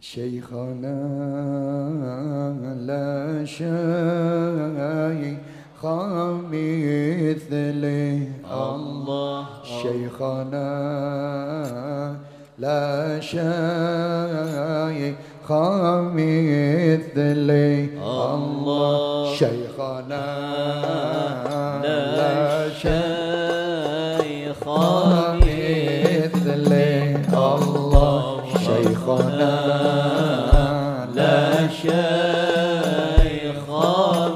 شيخنا لا شيخ مثله الله شيخنا لا شيخ مثله الله شيخنا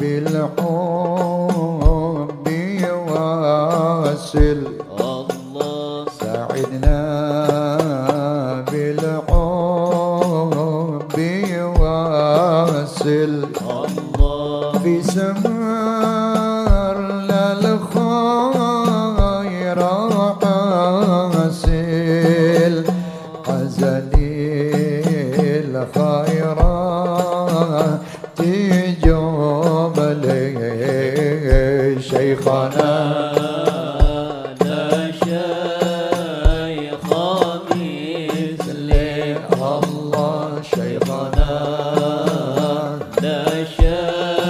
بالحب واصل الله. سعدنا شيخنا. لا شيخ مثلي الله شيخنا لا شيخ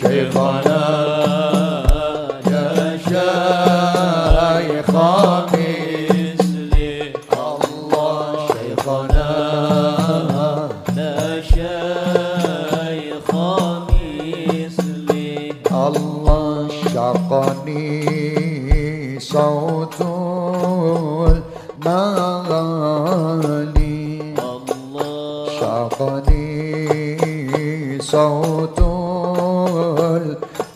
شيخنا يا شيخ مثلي الله شيخنا لا شيخ مثلي الله شقني صوت المغاني الله شقني صوت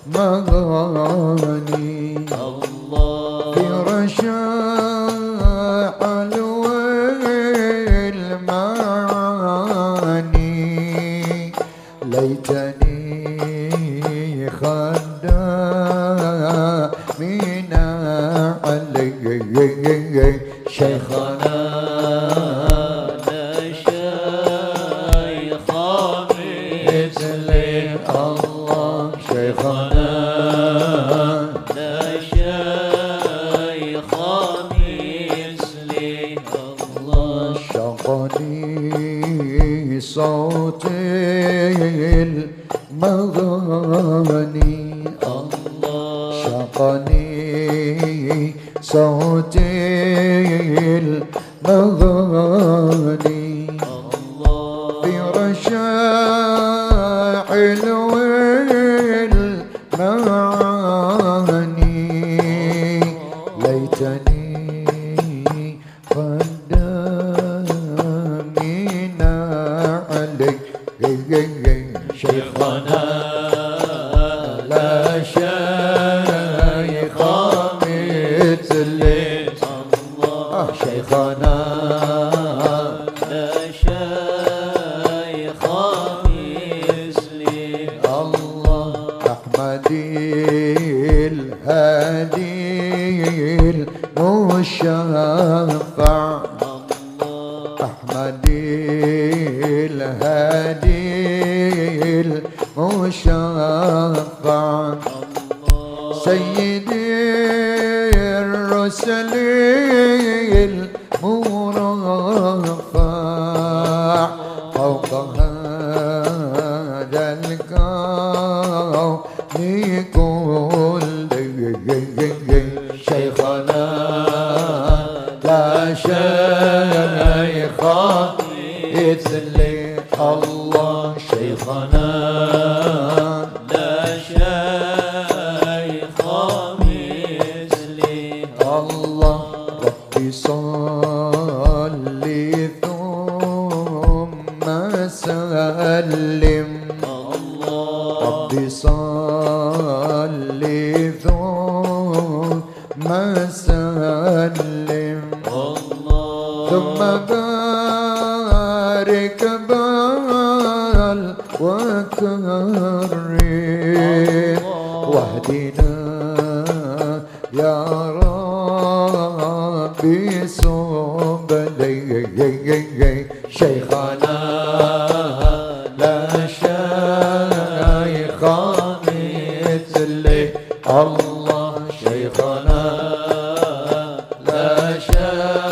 المغاني. الله. في رشاح المعاني ليتني خدا من علي. شيخنا. صوت المغاني الله شقني صوت المغاني الله رشاح شيخنا لا شيخ مثلي الله. شيخنا لا شيخ مثلي أحمد الهادي المشفع. أحمد المشفع سيدي الرسل المرفع ربي ثم سلم ثم بارك بال وكرم يا ربي سبلي شيخنا Hare